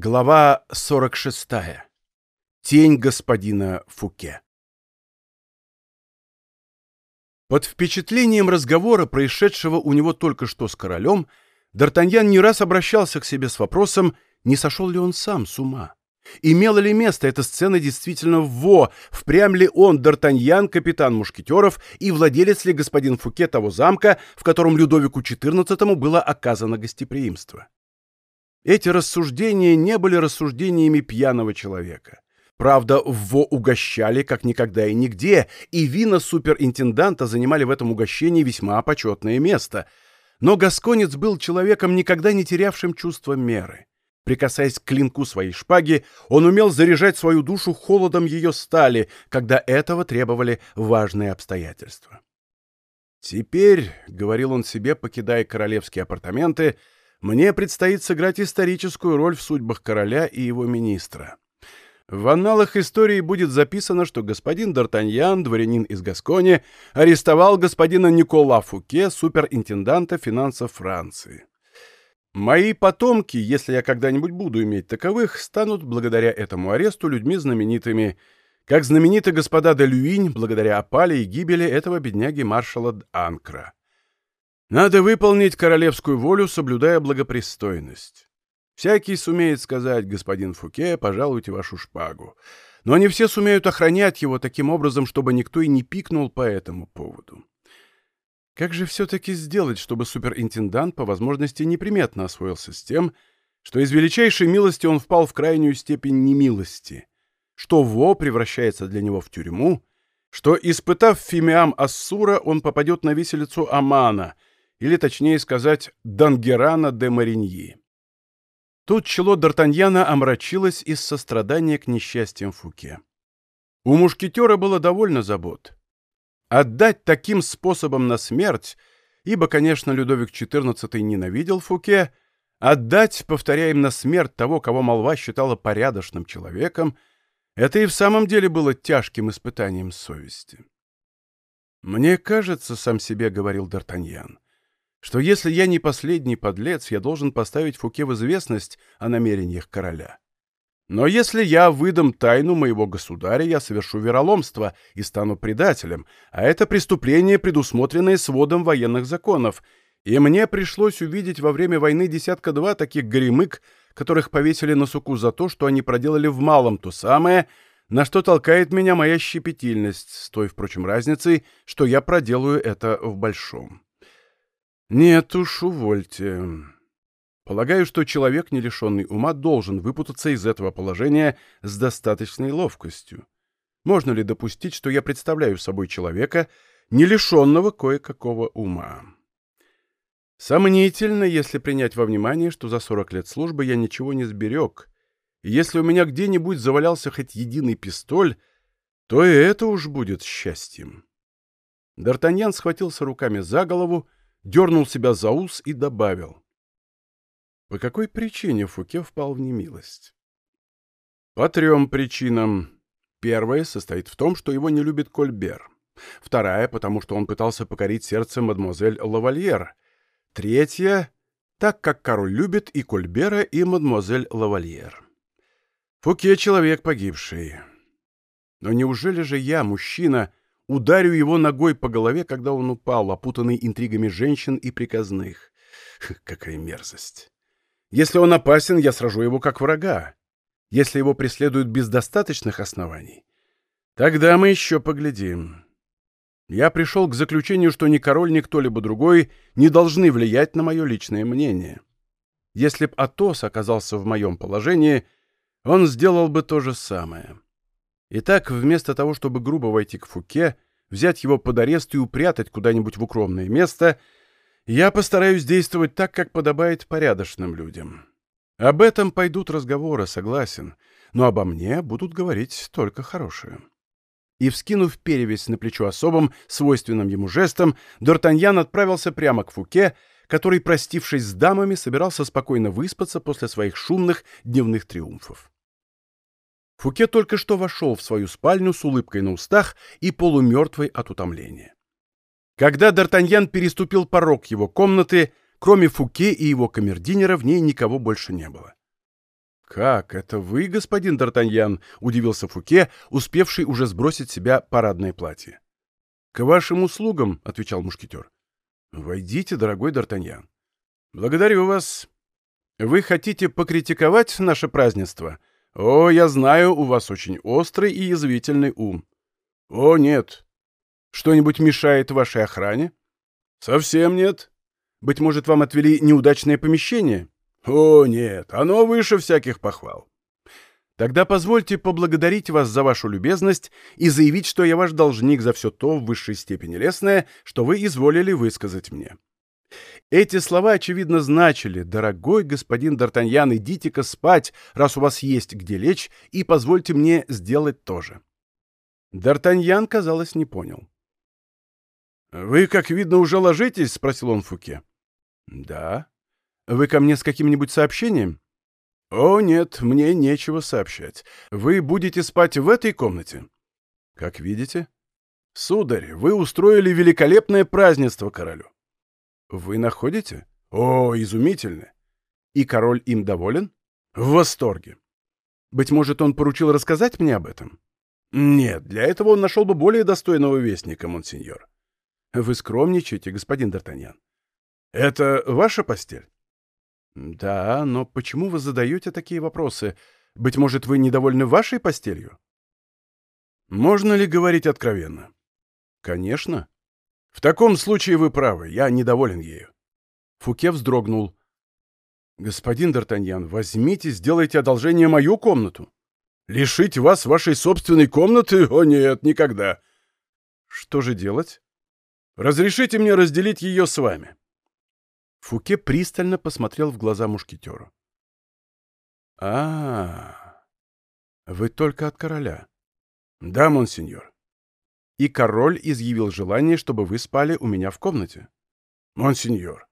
Глава 46. Тень господина Фуке. Под впечатлением разговора, происшедшего у него только что с королем, Д'Артаньян не раз обращался к себе с вопросом, не сошел ли он сам с ума. Имела ли место эта сцена действительно Во, впрямь ли он, Д'Артаньян, капитан мушкетеров, и владелец ли господин Фуке того замка, в котором Людовику XIV было оказано гостеприимство? Эти рассуждения не были рассуждениями пьяного человека. Правда, в угощали как никогда и нигде, и вина суперинтенданта занимали в этом угощении весьма почетное место. Но Гасконец был человеком, никогда не терявшим чувство меры. Прикасаясь к клинку своей шпаги, он умел заряжать свою душу холодом ее стали, когда этого требовали важные обстоятельства. «Теперь», — говорил он себе, покидая королевские апартаменты, — мне предстоит сыграть историческую роль в судьбах короля и его министра. В анналах истории будет записано, что господин Д'Артаньян, дворянин из Гаскони, арестовал господина Никола Фуке, суперинтенданта финансов Франции. Мои потомки, если я когда-нибудь буду иметь таковых, станут благодаря этому аресту людьми знаменитыми, как знамениты господа де Люинь благодаря опале и гибели этого бедняги маршала Анкра. Надо выполнить королевскую волю, соблюдая благопристойность. Всякий сумеет сказать, господин Фуке, пожалуйте вашу шпагу. Но не все сумеют охранять его таким образом, чтобы никто и не пикнул по этому поводу. Как же все-таки сделать, чтобы суперинтендант по возможности неприметно освоился с тем, что из величайшей милости он впал в крайнюю степень немилости, что Во превращается для него в тюрьму, что, испытав фимиам Ассура, он попадет на виселицу Амана — или, точнее сказать, Дангерана де Мариньи. Тут чело Д'Артаньяна омрачилось из сострадания к несчастьям Фуке. У мушкетера было довольно забот. Отдать таким способом на смерть, ибо, конечно, Людовик XIV ненавидел Фуке, отдать, повторяем, на смерть того, кого молва считала порядочным человеком, это и в самом деле было тяжким испытанием совести. «Мне кажется, — сам себе говорил Д'Артаньян, что если я не последний подлец, я должен поставить Фуке в известность о намерениях короля. Но если я выдам тайну моего государя, я совершу вероломство и стану предателем, а это преступление, предусмотренное сводом военных законов, и мне пришлось увидеть во время войны десятка-два таких горемык, которых повесили на суку за то, что они проделали в малом то самое, на что толкает меня моя щепетильность, с той, впрочем, разницей, что я проделаю это в большом. Нет уж, увольте. Полагаю, что человек, не лишенный ума, должен выпутаться из этого положения с достаточной ловкостью. Можно ли допустить, что я представляю собой человека, не лишенного кое-какого ума? Сомнительно, если принять во внимание, что за 40 лет службы я ничего не сберег, если у меня где-нибудь завалялся хоть единый пистоль, то и это уж будет счастьем. Д'Артаньян схватился руками за голову, дернул себя за ус и добавил. По какой причине Фуке впал в немилость? По трем причинам. Первая состоит в том, что его не любит Кольбер. Вторая, потому что он пытался покорить сердце мадемуазель Лавальер. Третья, так как король любит и Кольбера, и мадемуазель Лавальер. Фуке — человек погибший. Но неужели же я, мужчина, Ударю его ногой по голове, когда он упал, опутанный интригами женщин и приказных. Какая мерзость! Если он опасен, я сражу его как врага. Если его преследуют без достаточных оснований, тогда мы еще поглядим. Я пришел к заключению, что ни король, ни кто-либо другой не должны влиять на мое личное мнение. Если б Атос оказался в моем положении, он сделал бы то же самое. Итак, вместо того, чтобы грубо войти к Фуке, взять его под арест и упрятать куда-нибудь в укромное место, я постараюсь действовать так, как подобает порядочным людям. Об этом пойдут разговоры, согласен, но обо мне будут говорить только хорошие. И, вскинув перевязь на плечо особым, свойственным ему жестом, Д'Артаньян отправился прямо к Фуке, который, простившись с дамами, собирался спокойно выспаться после своих шумных дневных триумфов. Фуке только что вошел в свою спальню с улыбкой на устах и полумертвой от утомления. Когда Д'Артаньян переступил порог его комнаты, кроме Фуке и его камердинера в ней никого больше не было. «Как? Это вы, господин Д'Артаньян?» — удивился Фуке, успевший уже сбросить себя парадное платье. «К вашим услугам», — отвечал мушкетер. «Войдите, дорогой Д'Артаньян». «Благодарю вас. Вы хотите покритиковать наше празднество? О, я знаю, у вас очень острый и язвительный ум». «О, нет. Что-нибудь мешает вашей охране?» «Совсем нет. Быть может, вам отвели неудачное помещение?» «О, нет, оно выше всяких похвал». «Тогда позвольте поблагодарить вас за вашу любезность и заявить, что я ваш должник за все то в высшей степени лестное, что вы изволили высказать мне». Эти слова, очевидно, значили «Дорогой господин Д'Артаньян, идите-ка спать, раз у вас есть где лечь, и позвольте мне сделать то же». Д'Артаньян, казалось, не понял. «Вы, как видно, уже ложитесь?» — спросил он Фуке. «Да», вы ко мне с каким-нибудь сообщением? О, нет, мне нечего сообщать. Вы будете спать в этой комнате? Как видите. Сударь, вы устроили великолепное празднество королю. Вы находите? О, изумительно. И король им доволен? В восторге. Быть может, он поручил рассказать мне об этом? Нет, для этого он нашел бы более достойного вестника, монсеньор. Вы скромничаете, господин Д'Артаньян. Это ваша постель? «Да, но почему вы задаете такие вопросы? Быть может, вы недовольны вашей постелью?» «Можно ли говорить откровенно?» «Конечно. В таком случае вы правы, я недоволен ею». Фуке вздрогнул. «Господин Д'Артаньян, возьмите, сделайте одолжение мою комнату. Лишить вас вашей собственной комнаты? О нет, никогда!» «Что же делать?» «Разрешите мне разделить ее с вами». Фуке пристально посмотрел в глаза мушкетеру. а, -а, -а вы только от короля. Да, монсеньор. И король изъявил желание, чтобы вы спали у меня в комнате. Монсеньор.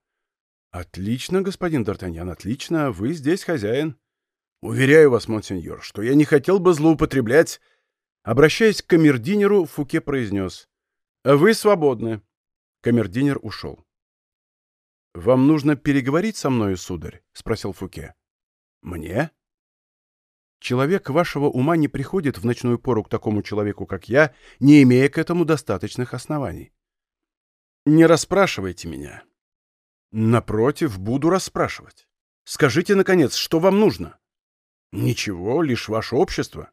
Отлично, господин Д'Артаньян, отлично. Вы здесь хозяин. Уверяю вас, монсеньор, что я не хотел бы злоупотреблять. Обращаясь к камердинеру, Фуке произнес. Вы свободны. Камердинер ушел. «Вам нужно переговорить со мною, сударь?» — спросил Фуке. «Мне?» «Человек вашего ума не приходит в ночную пору к такому человеку, как я, не имея к этому достаточных оснований. Не расспрашивайте меня. Напротив, буду расспрашивать. Скажите, наконец, что вам нужно?» «Ничего, лишь ваше общество».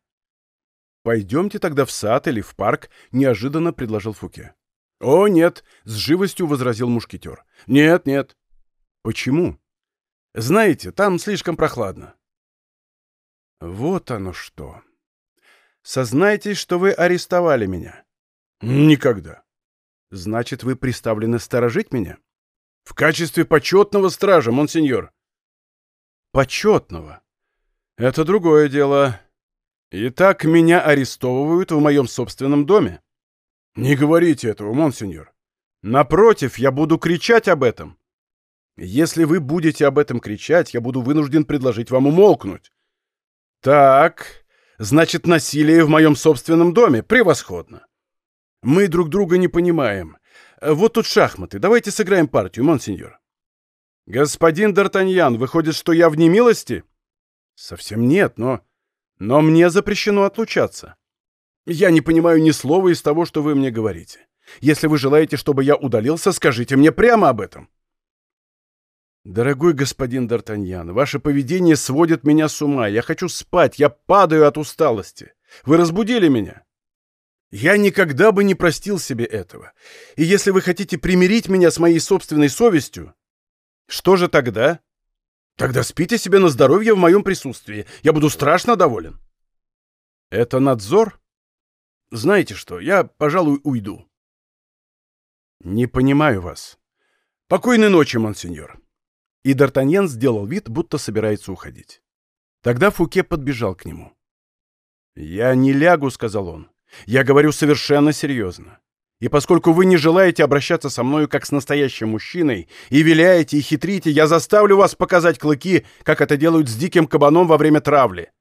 «Пойдемте тогда в сад или в парк», — неожиданно предложил Фуке. «О, нет!» — с живостью возразил мушкетер. «Нет, нет». «Почему?» «Знаете, там слишком прохладно». «Вот оно что. Сознайтесь, что вы арестовали меня». «Никогда». «Значит, вы приставлены сторожить меня?» «В качестве почетного стража, монсеньор». «Почетного? Это другое дело. Итак, меня арестовывают в моем собственном доме». «Не говорите этого, монсеньор. Напротив, я буду кричать об этом. Если вы будете об этом кричать, я буду вынужден предложить вам умолкнуть». «Так, значит, насилие в моем собственном доме. Превосходно. Мы друг друга не понимаем. Вот тут шахматы. Давайте сыграем партию, монсеньор». «Господин Д'Артаньян, выходит, что я в немилости?» «Совсем нет, но... Но мне запрещено отлучаться». Я не понимаю ни слова из того, что вы мне говорите. Если вы желаете, чтобы я удалился, скажите мне прямо об этом. Дорогой господин Д'Артаньян, ваше поведение сводит меня с ума. Я хочу спать, я падаю от усталости. Вы разбудили меня. Я никогда бы не простил себе этого. И если вы хотите примирить меня с моей собственной совестью, что же тогда? Тогда спите себе на здоровье в моем присутствии. Я буду страшно доволен. Это надзор? Знаете что, я, пожалуй, уйду. Не понимаю вас. Покойной ночи, монсеньор. И Д'Артаньян сделал вид, будто собирается уходить. Тогда Фуке подбежал к нему. «Я не лягу», — сказал он. «Я говорю совершенно серьезно. И поскольку вы не желаете обращаться со мною как с настоящим мужчиной, и виляете, и хитрите, я заставлю вас показать клыки, как это делают с диким кабаном во время травли.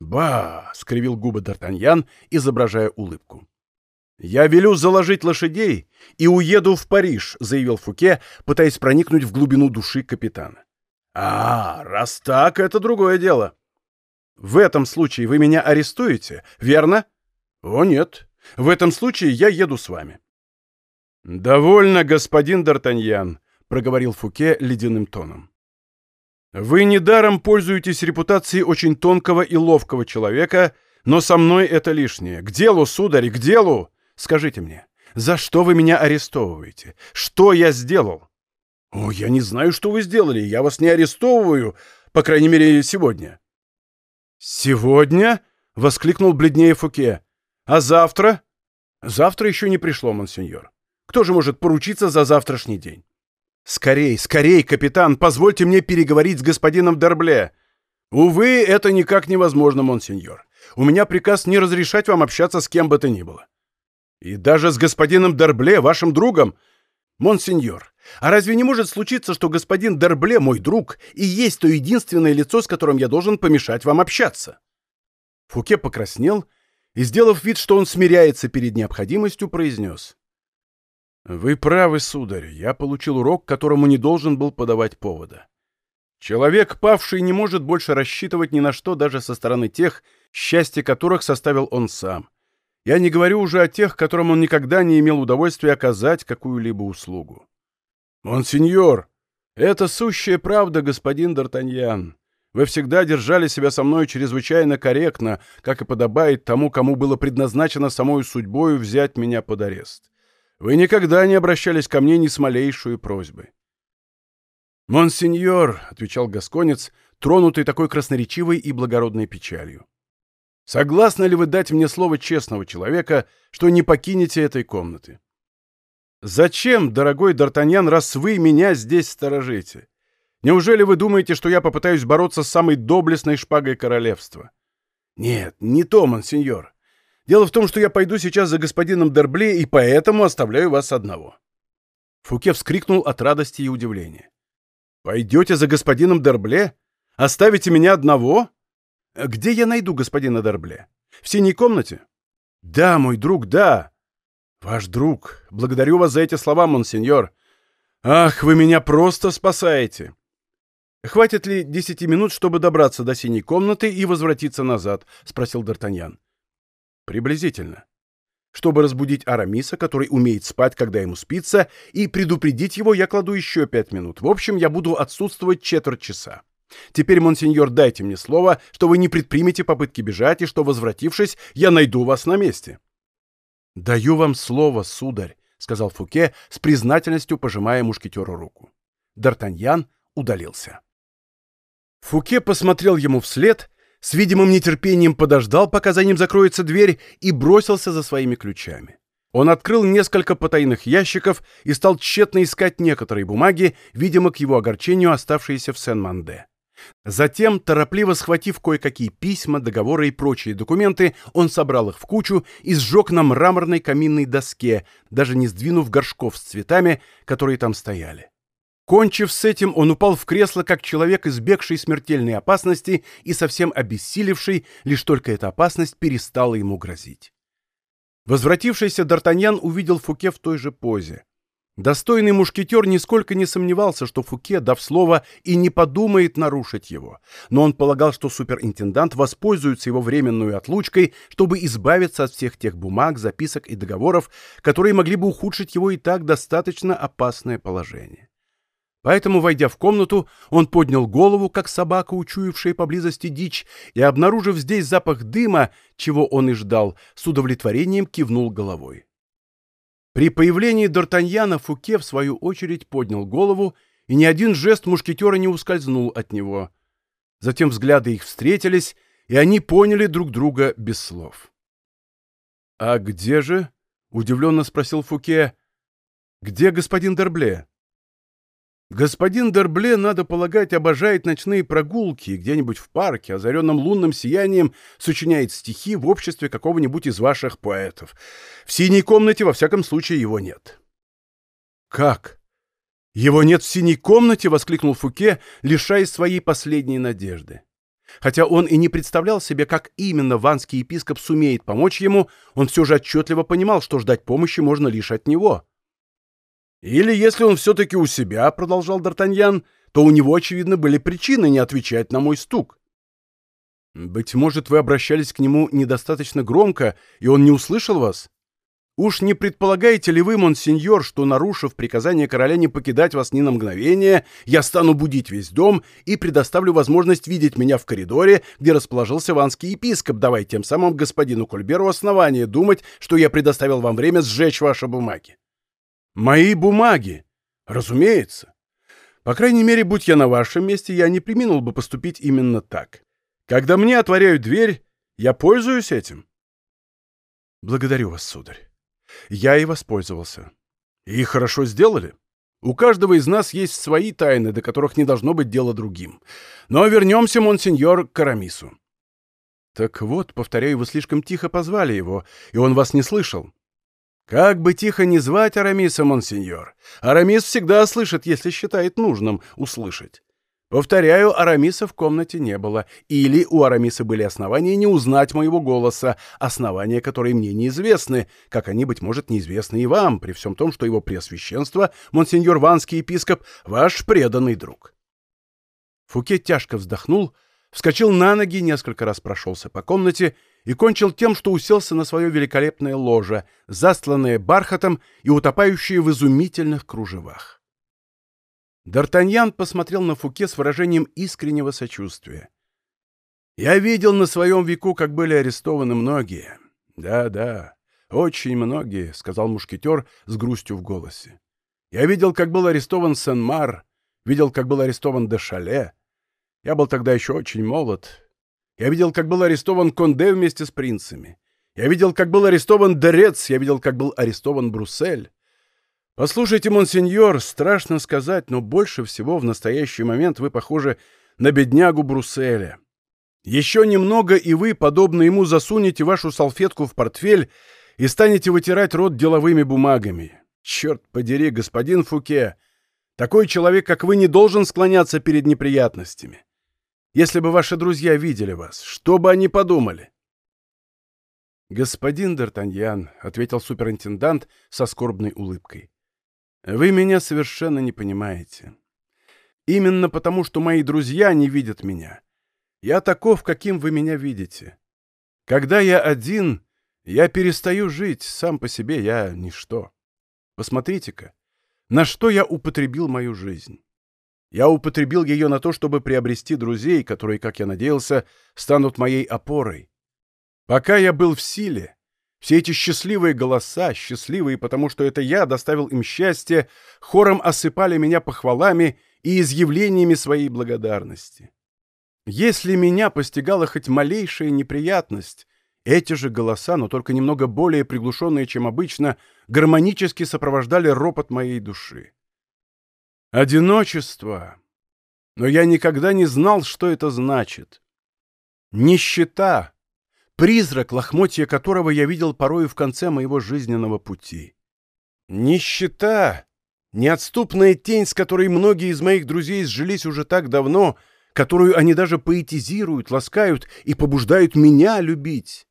«Ба!» — скривил губы Д'Артаньян, изображая улыбку. «Я велю заложить лошадей и уеду в Париж», — заявил Фуке, пытаясь проникнуть в глубину души капитана. «А, раз так, это другое дело. В этом случае вы меня арестуете, верно? О, нет. В этом случае я еду с вами. «Довольно, господин Д'Артаньян», — проговорил Фуке ледяным тоном. «Вы недаром пользуетесь репутацией очень тонкого и ловкого человека, но со мной это лишнее. К делу, сударь, к делу! Скажите мне, за что вы меня арестовываете? Что я сделал?» «О, я не знаю, что вы сделали. Я вас не арестовываю, по крайней мере, сегодня». «Сегодня?» — воскликнул бледнее Фуке. «А завтра?» «Завтра еще не пришло, монсеньор. Кто же может поручиться за завтрашний день?» «Скорей, скорей, капитан, позвольте мне переговорить с господином Дербле». «Увы, это никак невозможно, монсеньор. У меня приказ не разрешать вам общаться с кем бы то ни было». «И даже с господином Дербле, вашим другом?» «Монсеньор, а разве не может случиться, что господин Дербле, мой друг, и есть то единственное лицо, с которым я должен помешать вам общаться?» Фуке покраснел и, сделав вид, что он смиряется перед необходимостью, произнес. «Вы правы, сударь, я получил урок, которому не должен был подавать повода. Человек, павший, не может больше рассчитывать ни на что даже со стороны тех, счастье которых составил он сам. Я не говорю уже о тех, которым он никогда не имел удовольствия оказать какую-либо услугу. «Монсеньор, это сущая правда, господин Д'Артаньян. Вы всегда держали себя со мной чрезвычайно корректно, как и подобает тому, кому было предназначено самой судьбою взять меня под арест. Вы никогда не обращались ко мне ни с малейшей просьбой. «Монсеньор», — отвечал Гасконец, тронутый такой красноречивой и благородной печалью, — «согласны ли вы дать мне слово честного человека, что не покинете этой комнаты?» «Зачем, дорогой Д'Артаньян, раз вы меня здесь сторожите? Неужели вы думаете, что я попытаюсь бороться с самой доблестной шпагой королевства?» «Нет, не то, монсеньор. Дело в том, что я пойду сейчас за господином Дербле и поэтому оставляю вас одного». Фуке вскрикнул от радости и удивления. «Пойдете за господином Дербле? Оставите меня одного? Где я найду господина Дербле? В синей комнате?» «Да, мой друг, да!» «Ваш друг, благодарю вас за эти слова, монсеньор. Ах, вы меня просто спасаете!» «Хватит ли десяти минут, чтобы добраться до синей комнаты и возвратиться назад?» — спросил Д'Артаньян. Приблизительно. Чтобы разбудить Арамиса, который умеет спать, когда ему спится, и предупредить его, я кладу еще пять минут. В общем, я буду отсутствовать четверть часа. Теперь, монсеньор, дайте мне слово, что вы не предпримете попытки бежать, и что, возвратившись, я найду вас на месте. — Даю вам слово, сударь, — сказал Фуке, с признательностью пожимая мушкетеру руку. Д'Артаньян удалился. Фуке посмотрел ему вслед с видимым нетерпением подождал, пока за ним закроется дверь, и бросился за своими ключами. Он открыл несколько потайных ящиков и стал тщетно искать некоторые бумаги, видимо, к его огорчению оставшиеся в Сен-Манде. Затем, торопливо схватив кое-какие письма, договоры и прочие документы, он собрал их в кучу и сжег на мраморной каминной доске, даже не сдвинув горшков с цветами, которые там стояли. Кончив с этим, он упал в кресло, как человек, избегший смертельной опасности и совсем обессилевший, лишь только эта опасность перестала ему грозить. Возвратившийся Д'Артаньян увидел Фуке в той же позе. Достойный мушкетер нисколько не сомневался, что Фуке, дав слово, и не подумает нарушить его, но он полагал, что суперинтендант воспользуется его временной отлучкой, чтобы избавиться от всех тех бумаг, записок и договоров, которые могли бы ухудшить его и так достаточно опасное положение. Поэтому, войдя в комнату, он поднял голову, как собака, учуявшая поблизости дичь, и, обнаружив здесь запах дыма, чего он и ждал, с удовлетворением кивнул головой. При появлении Д'Артаньяна Фуке, в свою очередь, поднял голову, и ни один жест мушкетера не ускользнул от него. Затем взгляды их встретились, и они поняли друг друга без слов. «А где же?» — удивленно спросил Фуке. «Где господин Дербле?» Господин Дербле, надо полагать, обожает ночные прогулки где-нибудь в парке, озаренном лунным сиянием, сочиняет стихи в обществе какого-нибудь из ваших поэтов. В синей комнате, во всяком случае, его нет. «Как? Его нет в синей комнате?» — воскликнул Фуке, лишаясь своей последней надежды. Хотя он и не представлял себе, как именно ванский епископ сумеет помочь ему, он все же отчетливо понимал, что ждать помощи можно лишь от него. «Или если он все-таки у себя, — продолжал Д'Артаньян, — то у него, очевидно, были причины не отвечать на мой стук». Быть может, вы обращались к нему недостаточно громко, и он не услышал вас? Уж не предполагаете ли вы, монсеньор, что, нарушив приказание короля не покидать вас ни на мгновение, я стану будить весь дом и предоставлю возможность видеть меня в коридоре, где расположился ванский епископ, давая тем самым господину Кольберу основание думать, что я предоставил вам время сжечь ваши бумаги? Мои бумаги! Разумеется. По крайней мере, будь я на вашем месте, я не приминул бы поступить именно так. Когда мне отворяют дверь, я пользуюсь этим. Благодарю вас, сударь. Я и воспользовался. И хорошо сделали. У каждого из нас есть свои тайны, до которых не должно быть дела другим. Но вернемся, монсеньор, к Арамису. Так вот, повторяю, вы слишком тихо позвали его, и он вас не слышал. Как бы тихо не звать Арамиса, монсеньор. Арамис всегда слышит, если считает нужным услышать. Повторяю, Арамиса в комнате не было. Или у Арамиса были основания не узнать моего голоса, основания, которые мне неизвестны, как они, быть может, неизвестны и вам, при всем том, что его преосвященство, монсеньор Ванский епископ, ваш преданный друг. Фуке тяжко вздохнул, вскочил на ноги, несколько раз прошелся по комнате и кончил тем, что уселся на свое великолепное ложе, застланное бархатом и утопающее в изумительных кружевах. Д'Артаньян посмотрел на Фуке с выражением искреннего сочувствия. «Я видел на своем веку, как были арестованы многие. Да-да, очень многие», — сказал мушкетер с грустью в голосе. «Я видел, как был арестован Сен-Мар, видел, как был арестован де Шале. Я был тогда еще очень молод. Я видел, как был арестован Конде вместе с принцами. Я видел, как был арестован Дерец, я видел, как был арестован Бруссель. «Послушайте, монсеньор, страшно сказать, но больше всего в настоящий момент вы похожи на беднягу Брусселя. Еще немного, и вы, подобно ему, засунете вашу салфетку в портфель и станете вытирать рот деловыми бумагами. Черт подери, господин Фуке, такой человек, как вы, не должен склоняться перед неприятностями. Если бы ваши друзья видели вас, что бы они подумали?» «Господин Д'Артаньян», — ответил суперинтендант со скорбной улыбкой, вы меня совершенно не понимаете. Именно потому, что мои друзья не видят меня. Я таков, каким вы меня видите. Когда я один, я перестаю жить, сам по себе я ничто. Посмотрите-ка, на что я употребил мою жизнь. Я употребил ее на то, чтобы приобрести друзей, которые, как я надеялся, станут моей опорой. Пока я был в силе, все эти счастливые голоса, счастливые, потому что это я доставил им счастье, хором осыпали меня похвалами и изъявлениями своей благодарности. Если меня постигала хоть малейшая неприятность, эти же голоса, но только немного более приглушенные, чем обычно, гармонически сопровождали ропот моей души. Одиночество. Но я никогда не знал, что это значит. Нищета призрак, лохмотья которого я видел порою в конце моего жизненного пути. Нищета, неотступная тень, с которой многие из моих друзей сжились уже так давно, которую они даже поэтизируют, ласкают и побуждают меня любить.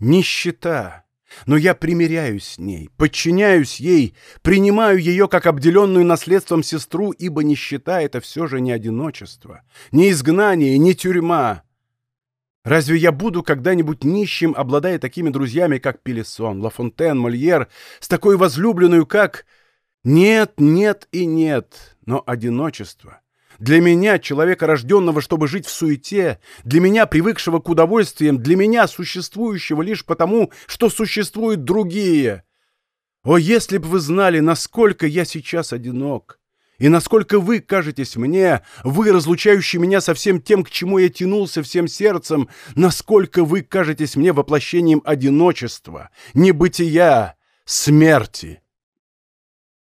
Нищета. Но я примиряюсь с ней, подчиняюсь ей, принимаю ее как обделенную наследством сестру, ибо нищета — это все же не одиночество, не изгнание, не тюрьма. Разве я буду когда-нибудь нищим, обладая такими друзьями, как Пелесон, Лафонтен, Мольер, с такой возлюбленную, как... Нет, нет и нет, но одиночество. Для меня, человека, рожденного, чтобы жить в суете, для меня, привыкшего к удовольствиям, для меня, существующего лишь потому, что существуют другие. О, если бы вы знали, насколько я сейчас одинок! И насколько вы кажетесь мне, вы, разлучающие меня со всем тем, к чему я тянулся всем сердцем, насколько вы кажетесь мне воплощением одиночества, небытия, смерти.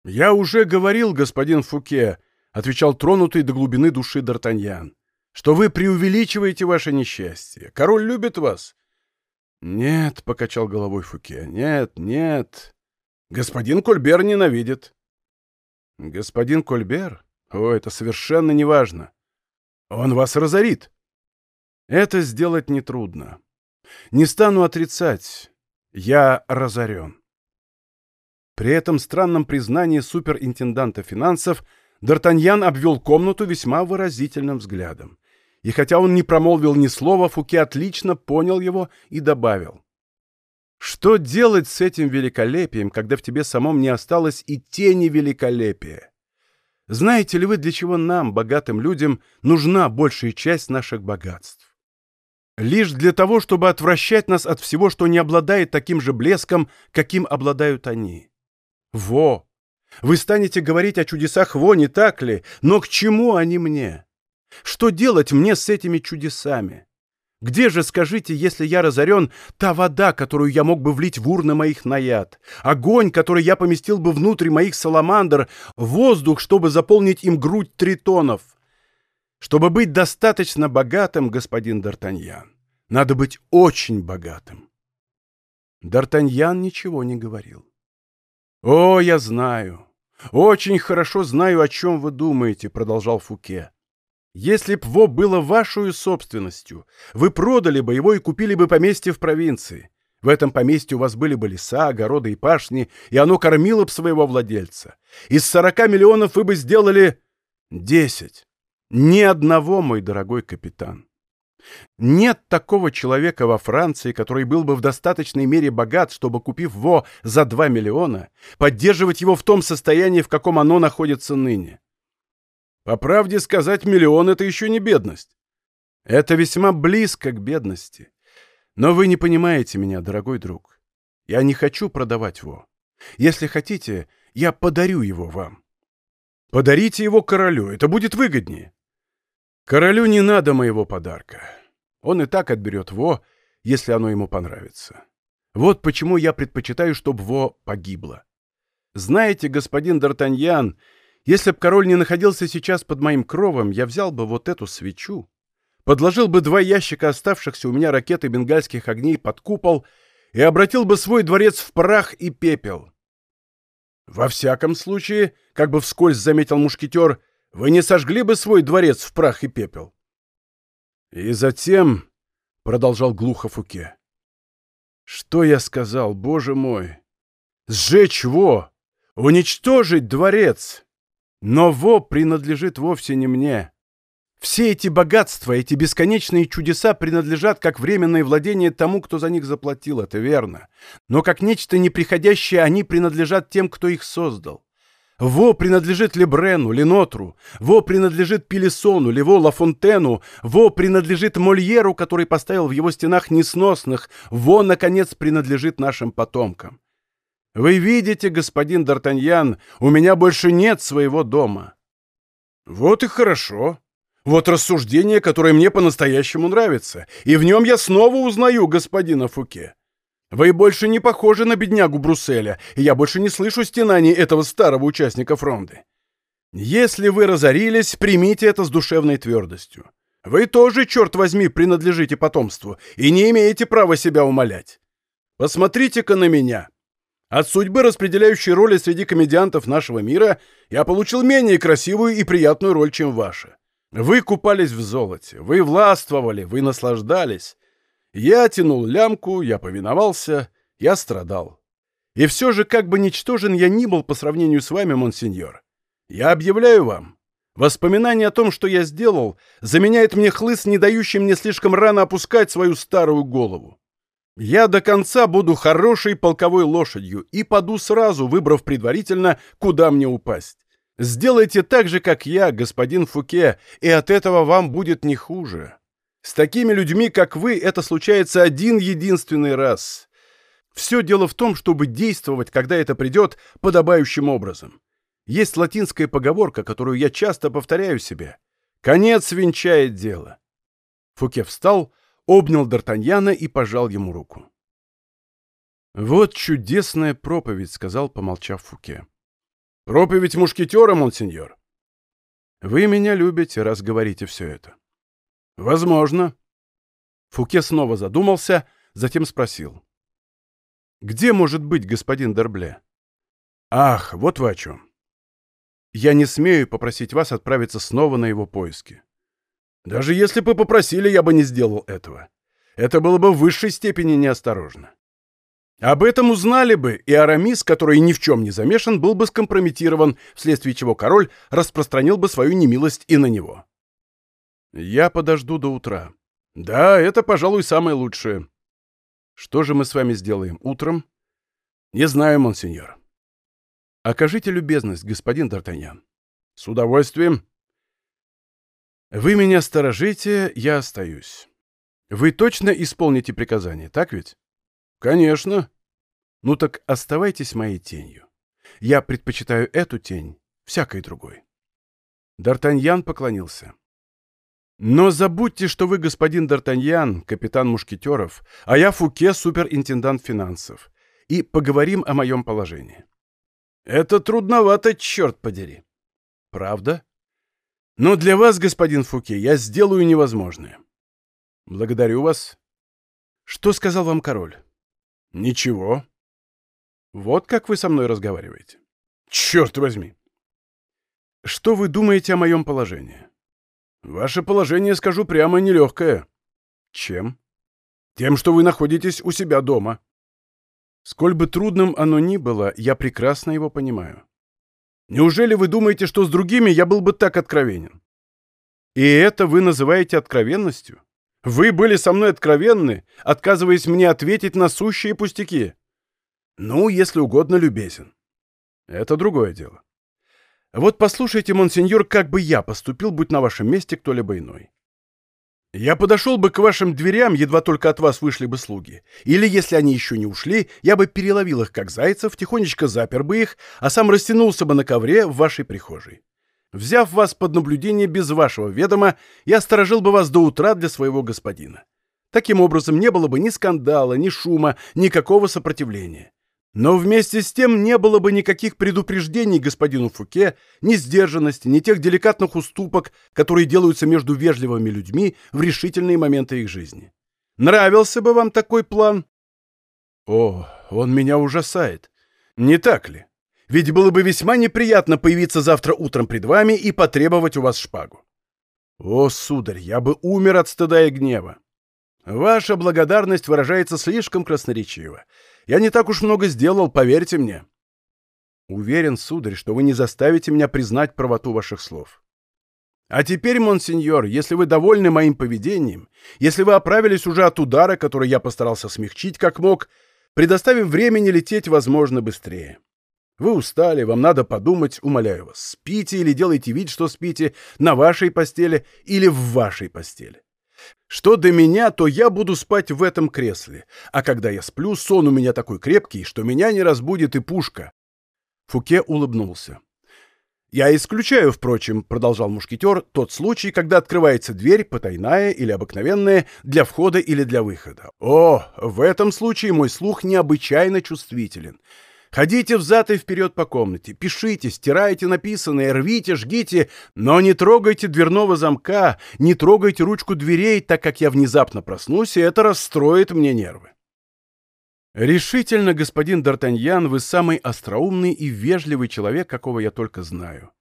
«Я уже говорил, господин Фуке», — отвечал тронутый до глубины души Д'Артаньян, «что вы преувеличиваете ваше несчастье. Король любит вас». «Нет», — покачал головой Фуке, — «нет, нет. Господин Кольбер ненавидит». «Господин Кольбер? О, это совершенно неважно. Он вас разорит». «Это сделать нетрудно. Не стану отрицать. Я разорен». При этом странном признании суперинтенданта финансов Д'Артаньян обвел комнату весьма выразительным взглядом. И хотя он не промолвил ни слова, Фуке отлично понял его и добавил. Что делать с этим великолепием, когда в тебе самом не осталось и тени великолепия? Знаете ли вы, для чего нам, богатым людям, нужна большая часть наших богатств? Лишь для того, чтобы отвращать нас от всего, что не обладает таким же блеском, каким обладают они. Во! Вы станете говорить о чудесах Во, не так ли? Но к чему они мне? Что делать мне с этими чудесами? Где же, скажите, если я разорен, та вода, которую я мог бы влить в урны моих наяд, огонь, который я поместил бы внутрь моих саламандр, воздух, чтобы заполнить им грудь тритонов? Чтобы быть достаточно богатым, господин Д'Артаньян, надо быть очень богатым. Д'Артаньян ничего не говорил. «О, я знаю, очень хорошо знаю, о чем вы думаете», — продолжал Фуке. Если б ВО было вашей собственностью, вы продали бы его и купили бы поместье в провинции. В этом поместье у вас были бы леса, огороды и пашни, и оно кормило бы своего владельца. Из сорока миллионов вы бы сделали десять. Ни одного, мой дорогой капитан. Нет такого человека во Франции, который был бы в достаточной мере богат, чтобы, купив ВО за два миллиона, поддерживать его в том состоянии, в каком оно находится ныне. По правде сказать, миллион — это еще не бедность. Это весьма близко к бедности. Но вы не понимаете меня, дорогой друг. Я не хочу продавать его. Если хотите, я подарю его вам. Подарите его королю, это будет выгоднее. Королю не надо моего подарка. Он и так отберет Во, если оно ему понравится. Вот почему я предпочитаю, чтобы Во погибло. Знаете, господин Д'Артаньян, если б король не находился сейчас под моим кровом, я взял бы вот эту свечу, подложил бы два ящика оставшихся у меня ракеты бенгальских огней под купол и обратил бы свой дворец в прах и пепел. Во всяком случае, как бы вскользь заметил мушкетер, вы не сожгли бы свой дворец в прах и пепел. И затем, — продолжал глухо Фуке, — что я сказал, боже мой? Сжечь во! Уничтожить дворец! Но Во принадлежит вовсе не мне. Все эти богатства, эти бесконечные чудеса принадлежат как временное владение тому, кто за них заплатил, это верно. Но как нечто неприходящее они принадлежат тем, кто их создал. Во принадлежит Лебрену, Ленотру, Во принадлежит Пелесону, Лево Лафонтену, Во принадлежит Мольеру, который поставил в его стенах несносных, Во, наконец, принадлежит нашим потомкам. Вы видите, господин Д'Артаньян, у меня больше нет своего дома. Вот и хорошо. Вот рассуждение, которое мне по-настоящему нравится, и в нем я снова узнаю господина Фуке. Вы больше не похожи на беднягу Брусселя, и я больше не слышу стенаний этого старого участника фронды. Если вы разорились, примите это с душевной твердостью. Вы тоже, черт возьми, принадлежите потомству и не имеете права себя умолять. Посмотрите-ка на меня. От судьбы, распределяющей роли среди комедиантов нашего мира, я получил менее красивую и приятную роль, чем ваша. Вы купались в золоте, вы властвовали, вы наслаждались. Я тянул лямку, я повиновался, я страдал. И все же, как бы ничтожен я ни был по сравнению с вами, монсеньор, я объявляю вам, воспоминание о том, что я сделал, заменяет мне хлыст, не дающий мне слишком рано опускать свою старую голову. Я до конца буду хорошей полковой лошадью и паду сразу, выбрав предварительно, куда мне упасть. Сделайте так же, как я, господин Фуке, и от этого вам будет не хуже. С такими людьми, как вы, это случается один единственный раз. Все дело в том, чтобы действовать, когда это придет, подобающим образом. Есть латинская поговорка, которую я часто повторяю себе. «Конец венчает дело». Фуке встал, обнял Д'Артаньяна и пожал ему руку. «Вот чудесная проповедь», — сказал, помолчав Фуке. «Проповедь мушкетера, монсеньор». «Вы меня любите, раз говорите все это». «Возможно». Фуке снова задумался, затем спросил. «Где может быть господин Дербле?» «Ах, вот вы о чем. Я не смею попросить вас отправиться снова на его поиски. Даже если бы попросили, я бы не сделал этого. Это было бы в высшей степени неосторожно. Об этом узнали бы, и Арамис, который ни в чем не замешан, был бы скомпрометирован, вследствие чего король распространил бы свою немилость и на него. Я подожду до утра. Да, это, пожалуй, самое лучшее. Что же мы с вами сделаем утром? Не знаю, монсеньор. Окажите любезность, господин Д'Артаньян. С удовольствием. Вы меня сторожите, я остаюсь. Вы точно исполните приказание, так ведь? Конечно. Ну так оставайтесь моей тенью. Я предпочитаю эту тень всякой другой. Д'Артаньян поклонился. Но забудьте, что вы господин Д'Артаньян, капитан мушкетеров, а я Фуке, суперинтендант финансов, и поговорим о моем положении. Это трудновато, черт подери. Правда? Но для вас, господин Фуке, я сделаю невозможное. Благодарю вас. Что сказал вам король? Ничего. Вот как вы со мной разговариваете. Черт возьми. Что вы думаете о моем положении? Ваше положение, скажу прямо, нелегкое. Чем? Тем, что вы находитесь у себя дома. Сколь бы трудным оно ни было, я прекрасно его понимаю. Неужели вы думаете, что с другими я был бы так откровенен? И это вы называете откровенностью? Вы были со мной откровенны, отказываясь мне ответить на сущие пустяки. Ну, если угодно, любезен. Это другое дело. Вот послушайте, монсеньор, как бы я поступил, будь на вашем месте кто-либо иной. Я подошел бы к вашим дверям, едва только от вас вышли бы слуги. Или, если они еще не ушли, я бы переловил их, как зайцев, тихонечко запер бы их, а сам растянулся бы на ковре в вашей прихожей. Взяв вас под наблюдение без вашего ведома, я сторожил бы вас до утра для своего господина. Таким образом, не было бы ни скандала, ни шума, никакого сопротивления. Но вместе с тем не было бы никаких предупреждений господину Фуке, ни сдержанности, ни тех деликатных уступок, которые делаются между вежливыми людьми в решительные моменты их жизни. Нравился бы вам такой план? О, он меня ужасает. Не так ли? Ведь было бы весьма неприятно появиться завтра утром пред вами и потребовать у вас шпагу. О, сударь, я бы умер от стыда и гнева. Ваша благодарность выражается слишком красноречиво. Я не так уж много сделал, поверьте мне. Уверен, сударь, что вы не заставите меня признать правоту ваших слов. А теперь, монсеньор, если вы довольны моим поведением, если вы оправились уже от удара, который я постарался смягчить как мог, предоставив времени лететь, возможно, быстрее. Вы устали, вам надо подумать, умоляю вас, спите или делайте вид, что спите, на вашей постели или в вашей постели. Что до меня, то я буду спать в этом кресле, а когда я сплю, сон у меня такой крепкий, что меня не разбудит и пушка. Фуке улыбнулся. «Я исключаю, впрочем, — продолжал мушкетер, — тот случай, когда открывается дверь, потайная или обыкновенная, для входа или для выхода. О, в этом случае мой слух необычайно чувствителен. Ходите взад и вперед по комнате, пишите, стирайте написанное, рвите, жгите, но не трогайте дверного замка, не трогайте ручку дверей, так как я внезапно проснусь, и это расстроит мне нервы. Решительно, господин Д'Артаньян, вы самый остроумный и вежливый человек, какого я только знаю.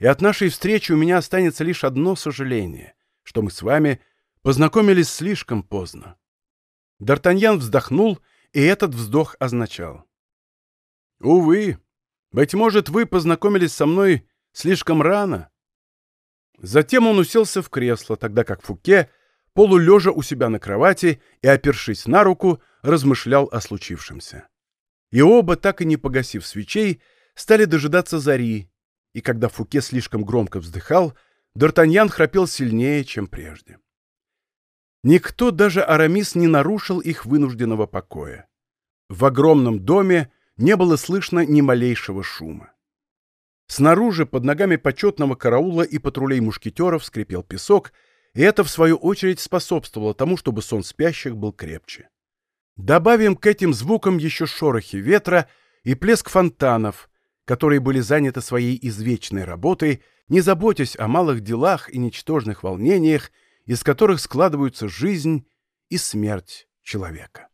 И от нашей встречи у меня останется лишь одно сожаление, что мы с вами познакомились слишком поздно. Д'Артаньян вздохнул, и этот вздох означал. Увы, быть может, вы познакомились со мной слишком рано. Затем он уселся в кресло, тогда как Фуке, полулежа у себя на кровати и опершись на руку, размышлял о случившемся. И оба, так и не погасив свечей, стали дожидаться зари, и когда Фуке слишком громко вздыхал, Д'Артаньян храпел сильнее, чем прежде. Никто, даже Арамис, не нарушил их вынужденного покоя. В огромном доме не было слышно ни малейшего шума. Снаружи, под ногами почетного караула и патрулей мушкетеров, скрипел песок, и это, в свою очередь, способствовало тому, чтобы сон спящих был крепче. Добавим к этим звукам еще шорохи ветра и плеск фонтанов, которые были заняты своей извечной работой, не заботясь о малых делах и ничтожных волнениях, из которых складываются жизнь и смерть человека.